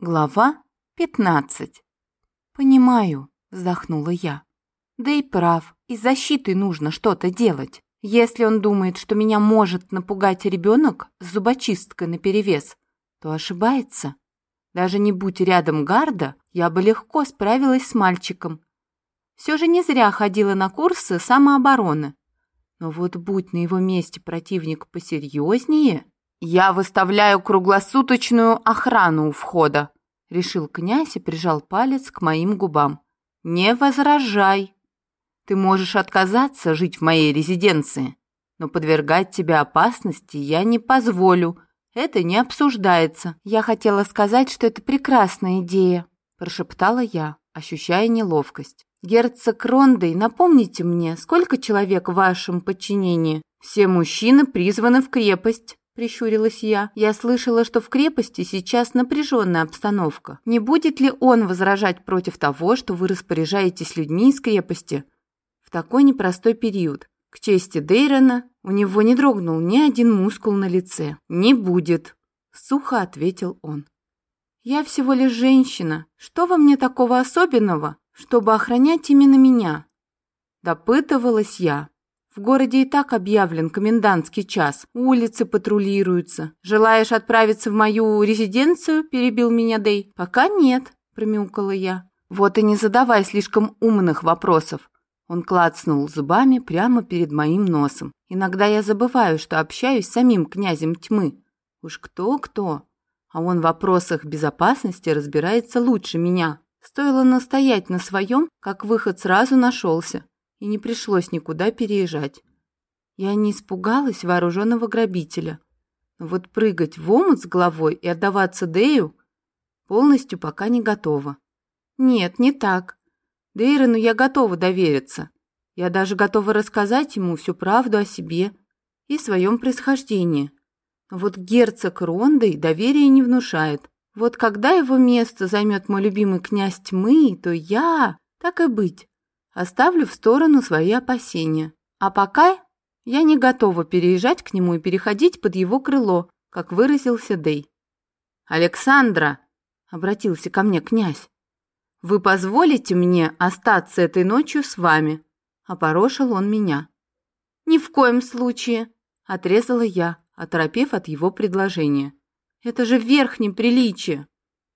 Глава 15. «Понимаю», — вздохнула я. «Да и прав, и защитой нужно что-то делать. Если он думает, что меня может напугать ребенок с зубочисткой наперевес, то ошибается. Даже не будь рядом гарда, я бы легко справилась с мальчиком. Все же не зря ходила на курсы самообороны. Но вот будь на его месте противник посерьезнее, я выставляю круглосуточную охрану у входа решил князь и прижал палец к моим губам. «Не возражай. Ты можешь отказаться жить в моей резиденции, но подвергать тебя опасности я не позволю. Это не обсуждается. Я хотела сказать, что это прекрасная идея», прошептала я, ощущая неловкость. «Герцог Рондой, напомните мне, сколько человек в вашем подчинении?» «Все мужчины призваны в крепость», — прищурилась я. «Я слышала, что в крепости сейчас напряженная обстановка. Не будет ли он возражать против того, что вы распоряжаетесь людьми из крепости в такой непростой период?» К чести Дейрона, у него не дрогнул ни один мускул на лице. «Не будет», — сухо ответил он. «Я всего лишь женщина. Что во мне такого особенного, чтобы охранять именно меня?» Допытывалась я. В городе и так объявлен комендантский час, улицы патрулируются. Желаешь отправиться в мою резиденцию?» – перебил меня Дей. «Пока нет», – промяукала я. «Вот и не задавай слишком умных вопросов». Он клацнул зубами прямо перед моим носом. «Иногда я забываю, что общаюсь с самим князем тьмы. Уж кто-кто, а он в вопросах безопасности разбирается лучше меня. Стоило настоять на своем, как выход сразу нашелся и не пришлось никуда переезжать. Я не испугалась вооруженного грабителя. Но вот прыгать в омут с головой и отдаваться Дэю полностью пока не готова. Нет, не так. Дейрону я готова довериться. Я даже готова рассказать ему всю правду о себе и своем происхождении. Но вот герцог Рондой доверия не внушает. Вот когда его место займет мой любимый князь тьмы, то я, так и быть, Оставлю в сторону свои опасения. А пока я не готова переезжать к нему и переходить под его крыло, как выразился Дей. «Александра!» — обратился ко мне князь. «Вы позволите мне остаться этой ночью с вами?» — опорошил он меня. «Ни в коем случае!» — отрезала я, оторопев от его предложения. «Это же верхнее приличие!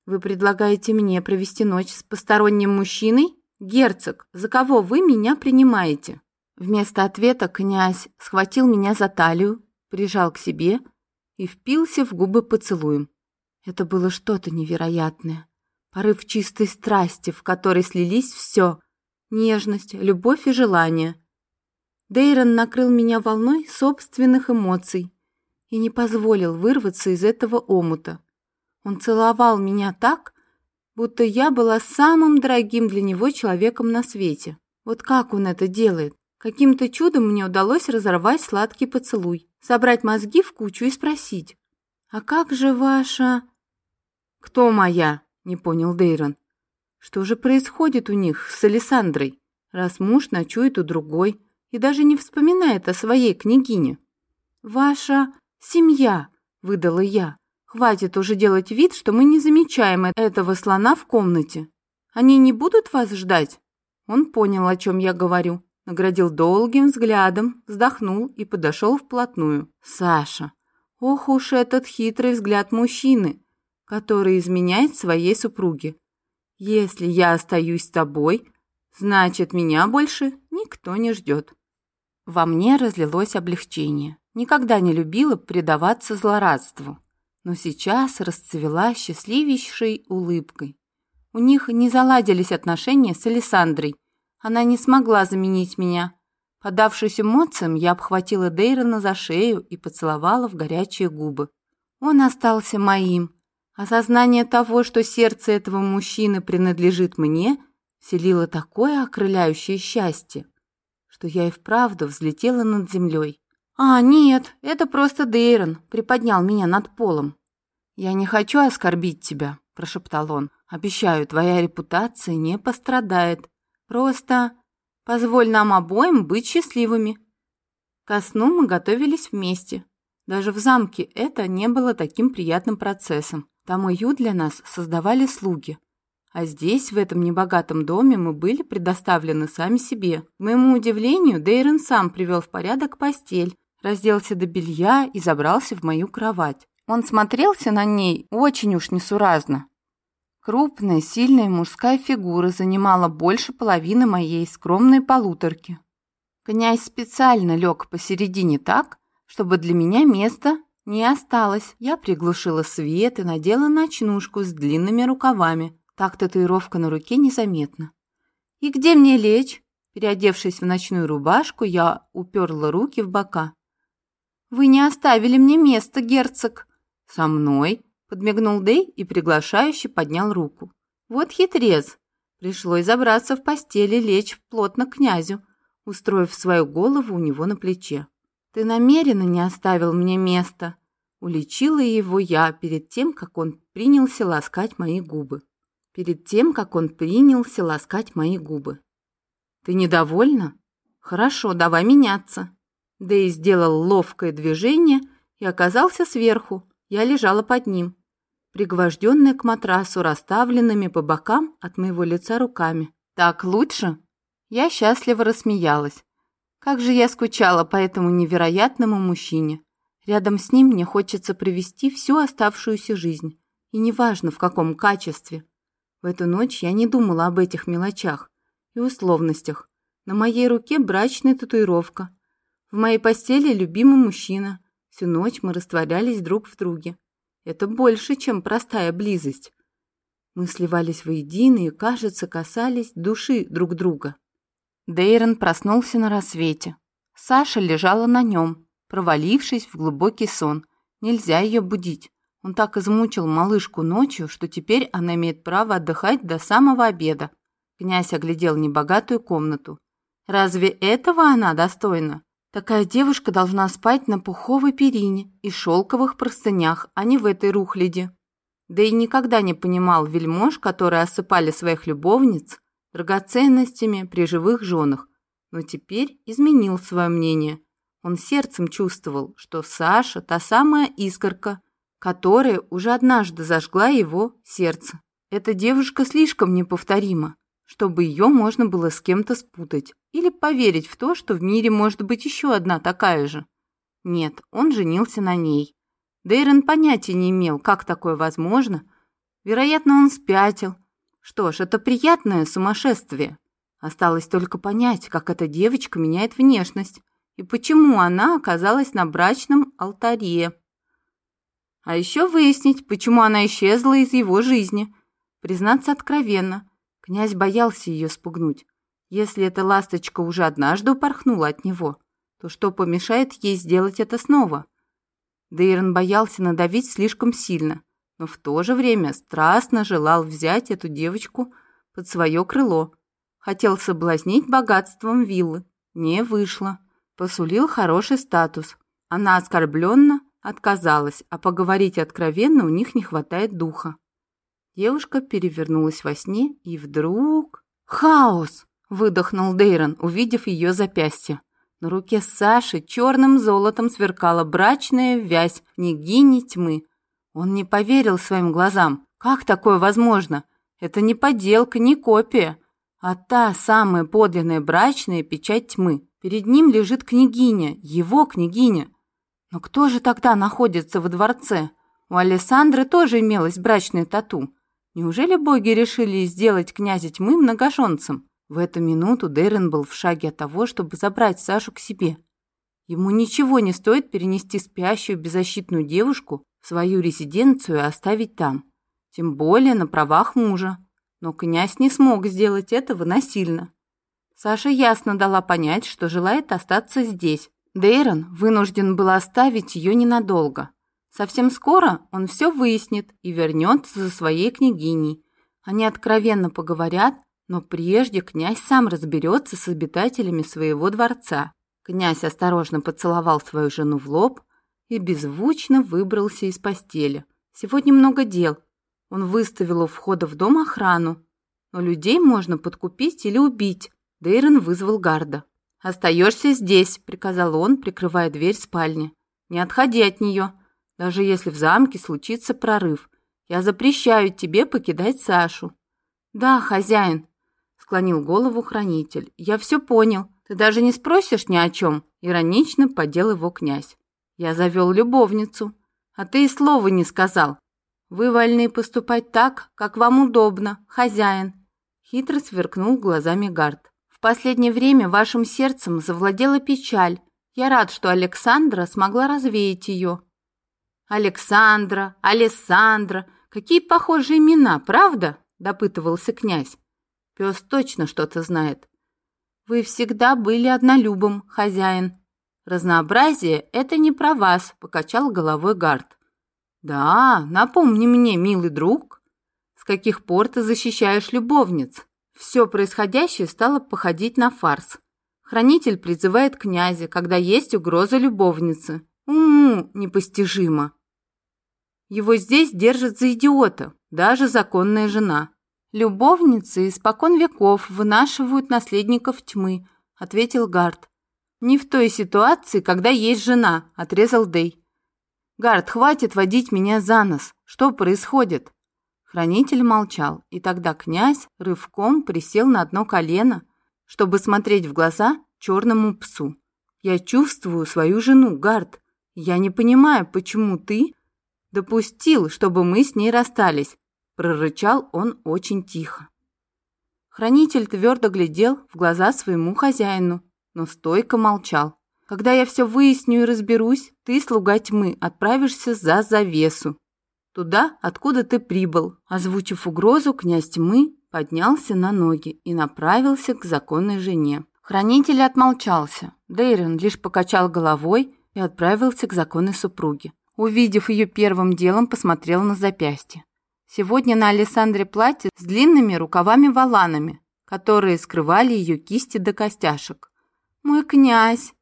Вы предлагаете мне провести ночь с посторонним мужчиной?» «Герцог, за кого вы меня принимаете?» Вместо ответа князь схватил меня за талию, прижал к себе и впился в губы поцелуем. Это было что-то невероятное. Порыв чистой страсти, в которой слились все — нежность, любовь и желание. Дейрон накрыл меня волной собственных эмоций и не позволил вырваться из этого омута. Он целовал меня так, будто я была самым дорогим для него человеком на свете. Вот как он это делает? Каким-то чудом мне удалось разорвать сладкий поцелуй, собрать мозги в кучу и спросить. «А как же ваша...» «Кто моя?» — не понял Дейрон. «Что же происходит у них с Александрой, раз муж ночует у другой и даже не вспоминает о своей княгине?» «Ваша семья», — выдала я. Хватит уже делать вид, что мы не замечаем этого слона в комнате. Они не будут вас ждать?» Он понял, о чем я говорю, наградил долгим взглядом, вздохнул и подошел вплотную. «Саша, ох уж этот хитрый взгляд мужчины, который изменяет своей супруге. Если я остаюсь с тобой, значит, меня больше никто не ждет». Во мне разлилось облегчение. Никогда не любила предаваться злорадству но сейчас расцвела счастливейшей улыбкой. У них не заладились отношения с Александрой. Она не смогла заменить меня. Подавшись эмоциям, я обхватила Дейрона за шею и поцеловала в горячие губы. Он остался моим. Осознание того, что сердце этого мужчины принадлежит мне, вселило такое окрыляющее счастье, что я и вправду взлетела над землей. «А, нет, это просто Дейрон приподнял меня над полом. «Я не хочу оскорбить тебя», — прошептал он. «Обещаю, твоя репутация не пострадает. Просто позволь нам обоим быть счастливыми». Ко сну мы готовились вместе. Даже в замке это не было таким приятным процессом. Там уют для нас создавали слуги. А здесь, в этом небогатом доме, мы были предоставлены сами себе. К моему удивлению, Дейрон сам привел в порядок постель, разделся до белья и забрался в мою кровать. Он смотрелся на ней очень уж несуразно. Крупная, сильная мужская фигура занимала больше половины моей скромной полуторки. Князь специально лег посередине так, чтобы для меня места не осталось. Я приглушила свет и надела ночнушку с длинными рукавами. Так татуировка на руке незаметна. «И где мне лечь?» Переодевшись в ночную рубашку, я уперла руки в бока. «Вы не оставили мне места, герцог!» «Со мной?» — подмигнул Дэй и приглашающе поднял руку. «Вот хитрец!» Пришлось забраться в постель и лечь плотно к князю, устроив свою голову у него на плече. «Ты намеренно не оставил мне места!» Уличила его я перед тем, как он принялся ласкать мои губы. Перед тем, как он принялся ласкать мои губы. «Ты недовольна? Хорошо, давай меняться!» Дэй сделал ловкое движение и оказался сверху, я лежала под ним, пригвожденная к матрасу, расставленными по бокам от моего лица руками. «Так лучше?» Я счастливо рассмеялась. Как же я скучала по этому невероятному мужчине. Рядом с ним мне хочется провести всю оставшуюся жизнь. И неважно, в каком качестве. В эту ночь я не думала об этих мелочах и условностях. На моей руке брачная татуировка. В моей постели любимый мужчина. Всю ночь мы растворялись друг в друге. Это больше, чем простая близость. Мы сливались воедино и, кажется, касались души друг друга. Дейрон проснулся на рассвете. Саша лежала на нем, провалившись в глубокий сон. Нельзя ее будить. Он так измучил малышку ночью, что теперь она имеет право отдыхать до самого обеда. Князь оглядел небогатую комнату. Разве этого она достойна? Такая девушка должна спать на пуховой перине и шелковых простынях, а не в этой рухляде. Да и никогда не понимал вельмож, которые осыпали своих любовниц драгоценностями при живых женах, но теперь изменил свое мнение. Он сердцем чувствовал, что Саша – та самая искорка, которая уже однажды зажгла его сердце. Эта девушка слишком неповторима, чтобы ее можно было с кем-то спутать или поверить в то, что в мире может быть еще одна такая же. Нет, он женился на ней. Дейрон понятия не имел, как такое возможно. Вероятно, он спятил. Что ж, это приятное сумасшествие. Осталось только понять, как эта девочка меняет внешность и почему она оказалась на брачном алтаре. А еще выяснить, почему она исчезла из его жизни. Признаться откровенно, Князь боялся ее спугнуть. Если эта ласточка уже однажды упорхнула от него, то что помешает ей сделать это снова? Дейрон боялся надавить слишком сильно, но в то же время страстно желал взять эту девочку под свое крыло. Хотел соблазнить богатством виллы. Не вышло. Посулил хороший статус. Она оскорбленно отказалась, а поговорить откровенно у них не хватает духа. Девушка перевернулась во сне, и вдруг... «Хаос!» — выдохнул Дейрон, увидев ее запястье. На руке Саши черным золотом сверкала брачная вязь княгини тьмы. Он не поверил своим глазам. Как такое возможно? Это не подделка, не копия, а та самая подлинная брачная печать тьмы. Перед ним лежит княгиня, его княгиня. Но кто же тогда находится во дворце? У Александры тоже имелась брачная тату. Неужели боги решили сделать князя тьмы многоженцем? В эту минуту Дейрен был в шаге от того, чтобы забрать Сашу к себе. Ему ничего не стоит перенести спящую беззащитную девушку в свою резиденцию и оставить там. Тем более на правах мужа. Но князь не смог сделать этого насильно. Саша ясно дала понять, что желает остаться здесь. Дейрон вынужден был оставить ее ненадолго. Совсем скоро он все выяснит и вернется за своей княгиней. Они откровенно поговорят, но прежде князь сам разберется с обитателями своего дворца. Князь осторожно поцеловал свою жену в лоб и беззвучно выбрался из постели. Сегодня много дел. Он выставил у входа в дом охрану. Но людей можно подкупить или убить. Дейрон вызвал гарда. «Остаешься здесь», — приказал он, прикрывая дверь спальни. «Не отходи от нее. Даже если в замке случится прорыв, Я запрещаю тебе покидать Сашу». «Да, хозяин», — склонил голову хранитель. «Я все понял. Ты даже не спросишь ни о чем?» Иронично подел его князь. «Я завел любовницу, а ты и слова не сказал. Вы вольны поступать так, как вам удобно, хозяин». Хитро сверкнул глазами Гард. «В последнее время вашим сердцем завладела печаль. Я рад, что Александра смогла развеять ее». «Александра, Алессандра, какие похожие имена, правда?» – допытывался князь. Пес точно что-то знает. «Вы всегда были однолюбом, хозяин». «Разнообразие – это не про вас», – покачал головой Гард. «Да, напомни мне, милый друг, с каких пор ты защищаешь любовниц?» Все происходящее стало походить на фарс. Хранитель призывает князя, когда есть угроза любовницы. Уму непостижимо. Его здесь держат за идиота, даже законная жена. Любовницы испокон веков вынашивают наследников тьмы, ответил Гард. Не в той ситуации, когда есть жена, отрезал Дей. Гард, хватит водить меня за нос. Что происходит? Хранитель молчал, и тогда князь рывком присел на одно колено, чтобы смотреть в глаза черному псу. Я чувствую свою жену, Гард. Я не понимаю, почему ты допустил, чтобы мы с ней расстались», — прорычал он очень тихо. Хранитель твердо глядел в глаза своему хозяину, но стойко молчал. «Когда я все выясню и разберусь, ты, слуга тьмы, отправишься за завесу. Туда, откуда ты прибыл». Озвучив угрозу, князь тьмы поднялся на ноги и направился к законной жене. Хранитель отмолчался. Дейрон лишь покачал головой и отправился к законной супруге. Увидев ее первым делом, посмотрел на запястье. Сегодня на Александре платье с длинными рукавами-воланами, которые скрывали ее кисти до костяшек. «Мой князь!»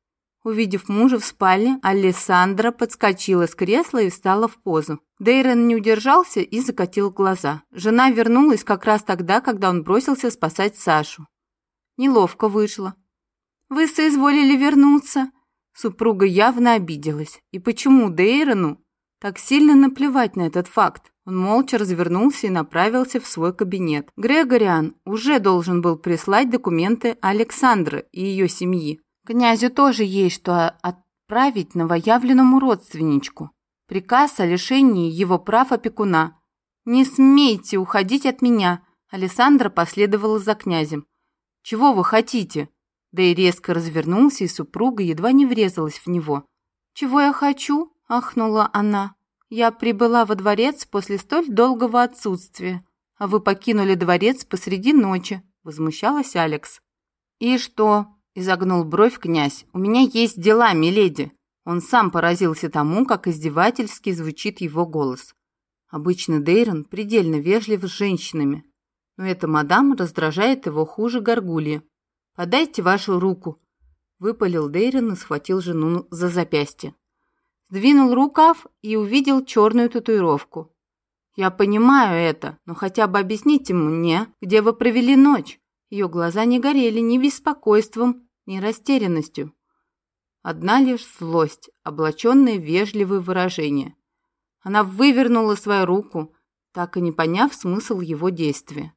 Увидев мужа в спальне, Алессандра подскочила с кресла и встала в позу. Дейрон не удержался и закатил глаза. Жена вернулась как раз тогда, когда он бросился спасать Сашу. Неловко вышло. «Вы соизволили вернуться?» Супруга явно обиделась. И почему Дейрону так сильно наплевать на этот факт? Он молча развернулся и направился в свой кабинет. Грегориан уже должен был прислать документы Александры и ее семьи. Князю тоже есть что отправить новоявленному родственничку. Приказ о лишении его прав опекуна. «Не смейте уходить от меня!» Александра последовала за князем. «Чего вы хотите?» Да и резко развернулся, и супруга едва не врезалась в него. «Чего я хочу?» – ахнула она. «Я прибыла во дворец после столь долгого отсутствия, а вы покинули дворец посреди ночи», – возмущалась Алекс. «И что?» – изогнул бровь князь. «У меня есть дела, миледи». Он сам поразился тому, как издевательски звучит его голос. Обычно Дейрон предельно вежлив с женщинами, но эта мадам раздражает его хуже горгульи. «Подайте вашу руку», — выпалил Дейрон и схватил жену за запястье. Сдвинул рукав и увидел черную татуировку. «Я понимаю это, но хотя бы объясните мне, где вы провели ночь». Ее глаза не горели ни беспокойством, ни растерянностью. Одна лишь злость, облаченная в вежливые выражения. Она вывернула свою руку, так и не поняв смысл его действия.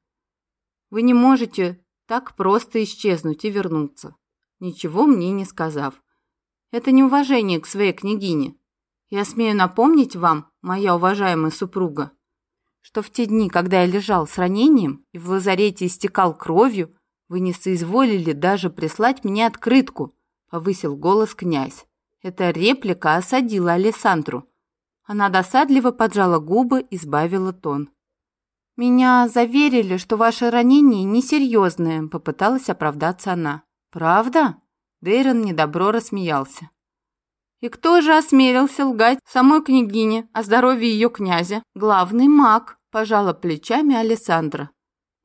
«Вы не можете так просто исчезнуть и вернуться, ничего мне не сказав. Это неуважение к своей княгине. Я смею напомнить вам, моя уважаемая супруга, что в те дни, когда я лежал с ранением и в лазарете истекал кровью, вы не соизволили даже прислать мне открытку, повысил голос князь. Эта реплика осадила Александру. Она досадливо поджала губы и сбавила тон. «Меня заверили, что ваше ранение несерьезное», — попыталась оправдаться она. «Правда?» — Дейрон недобро рассмеялся. «И кто же осмелился лгать самой княгине о здоровье ее князя? Главный маг», — пожала плечами Александра.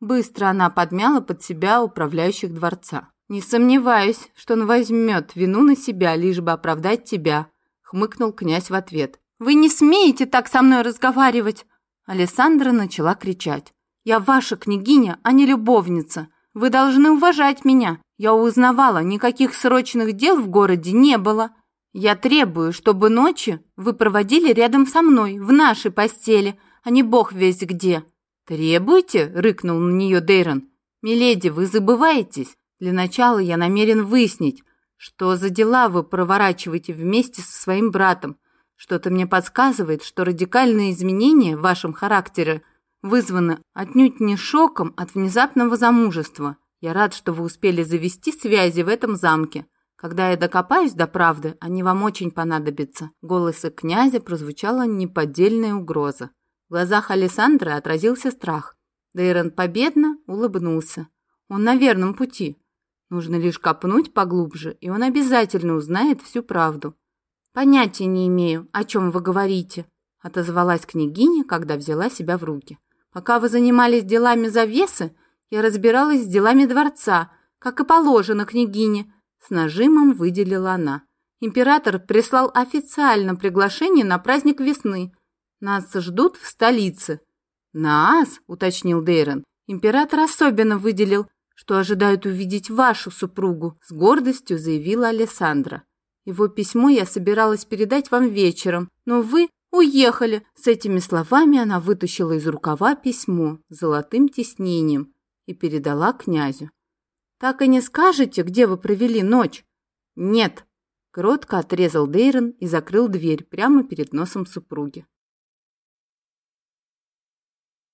Быстро она подмяла под себя управляющих дворца. «Не сомневаюсь, что он возьмет вину на себя, лишь бы оправдать тебя», — хмыкнул князь в ответ. «Вы не смеете так со мной разговаривать!» Александра начала кричать. «Я ваша княгиня, а не любовница. Вы должны уважать меня. Я узнавала, никаких срочных дел в городе не было. Я требую, чтобы ночи вы проводили рядом со мной, в нашей постели, а не бог весь где». «Требуйте?» — рыкнул на нее Дейрон. «Миледи, вы забываетесь. Для начала я намерен выяснить, что за дела вы проворачиваете вместе со своим братом. Что-то мне подсказывает, что радикальные изменения в вашем характере вызваны отнюдь не шоком от внезапного замужества. Я рад, что вы успели завести связи в этом замке. Когда я докопаюсь до правды, они вам очень понадобятся». В голосе князя прозвучала неподдельная угроза. В глазах Александры отразился страх. Дейрон победно улыбнулся. Он на верном пути. Нужно лишь копнуть поглубже, и он обязательно узнает всю правду. «Понятия не имею, о чем вы говорите», — отозвалась княгиня, когда взяла себя в руки. «Пока вы занимались делами завесы, я разбиралась с делами дворца, как и положено княгине, с нажимом выделила она. Император прислал официально приглашение на праздник весны. Нас ждут в столице. Нас, уточнил Дейрон. Император особенно выделил, что ожидают увидеть вашу супругу, с гордостью заявила Алессандра. Его письмо я собиралась передать вам вечером, но вы уехали. С этими словами она вытащила из рукава письмо с золотым тиснением и передала князю. Так и не скажете, где вы провели ночь? Нет. Кротко отрезал Дейрон и закрыл дверь прямо перед носом супруги.